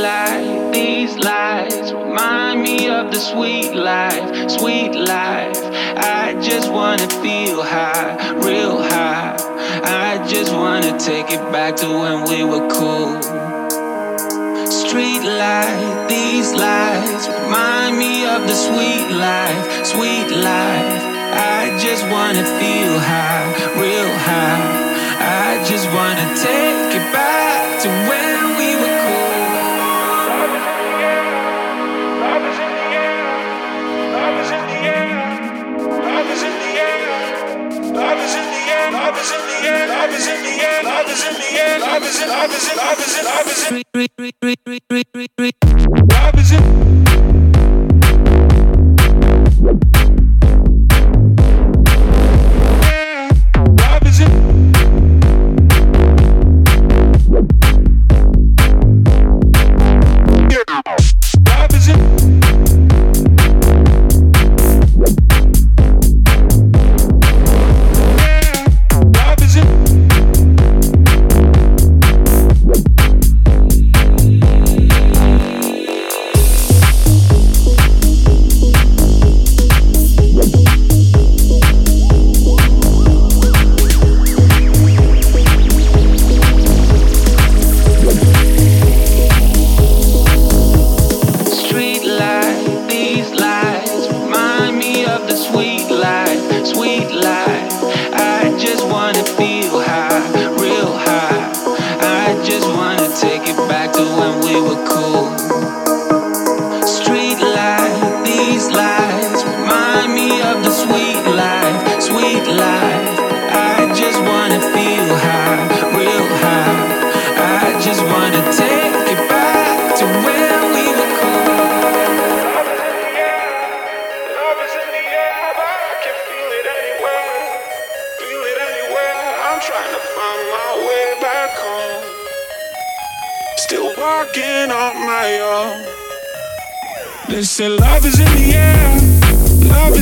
light. These lights remind me of the sweet life, sweet life. I just wanna feel high, real high. I just wanna take it back to when we were cool. Street light, these lights remind me of the sweet life, sweet life. I just wanna feel high, real high. I just wanna take opposite, opposite, opposite, opposite. trying to find my way back home. Still walking on my own. They say love is in the air. Love